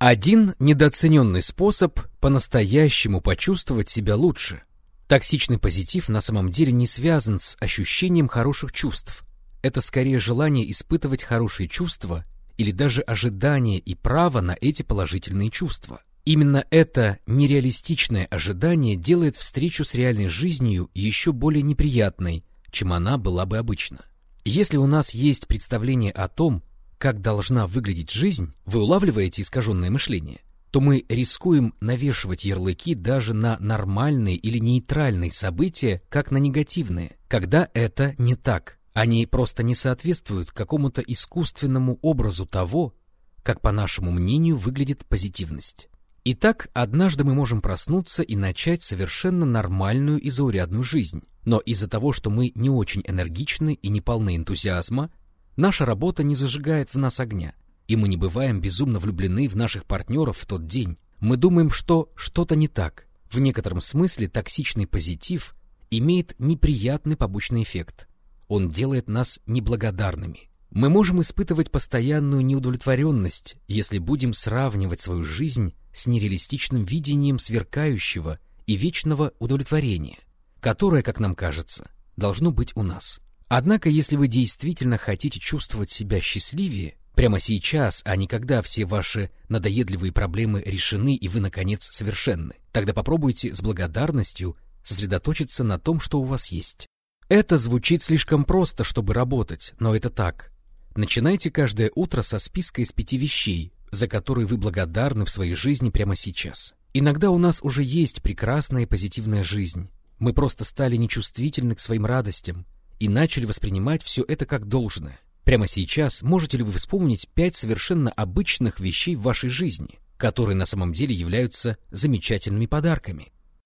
Один недооцененный способ по-настоящему почувствовать себя лучше. Токсичный позитив на самом деле не связан с ощущением хороших чувств. Это скорее желание испытывать хорошие чувства или даже ожидание и право на эти положительные чувства. Именно это нереалистичное ожидание делает встречу с реальной жизнью еще более неприятной, чем она была бы обычно. Если у нас есть представление о том, как должна выглядеть жизнь, вы улавливаете искаженное мышление, то мы рискуем навешивать ярлыки даже на нормальные или нейтральные события, как на негативные, когда это не так. Они просто не соответствуют какому-то искусственному образу того, как, по нашему мнению, выглядит позитивность. Итак, однажды мы можем проснуться и начать совершенно нормальную и заурядную жизнь. Но из-за того, что мы не очень энергичны и не полны энтузиазма, Наша работа не зажигает в нас огня, и мы не бываем безумно влюблены в наших партнеров в тот день. Мы думаем, что что-то не так. В некотором смысле токсичный позитив имеет неприятный побочный эффект. Он делает нас неблагодарными. Мы можем испытывать постоянную неудовлетворенность, если будем сравнивать свою жизнь с нереалистичным видением сверкающего и вечного удовлетворения, которое, как нам кажется, должно быть у нас. Однако, если вы действительно хотите чувствовать себя счастливее, прямо сейчас, а не когда все ваши надоедливые проблемы решены и вы, наконец, совершенны, тогда попробуйте с благодарностью сосредоточиться на том, что у вас есть. Это звучит слишком просто, чтобы работать, но это так. Начинайте каждое утро со списка из пяти вещей, за которые вы благодарны в своей жизни прямо сейчас. Иногда у нас уже есть прекрасная и позитивная жизнь. Мы просто стали нечувствительны к своим радостям, и начали воспринимать все это как должное. Прямо сейчас можете ли вы вспомнить пять совершенно обычных вещей в вашей жизни, которые на самом деле являются замечательными подарками?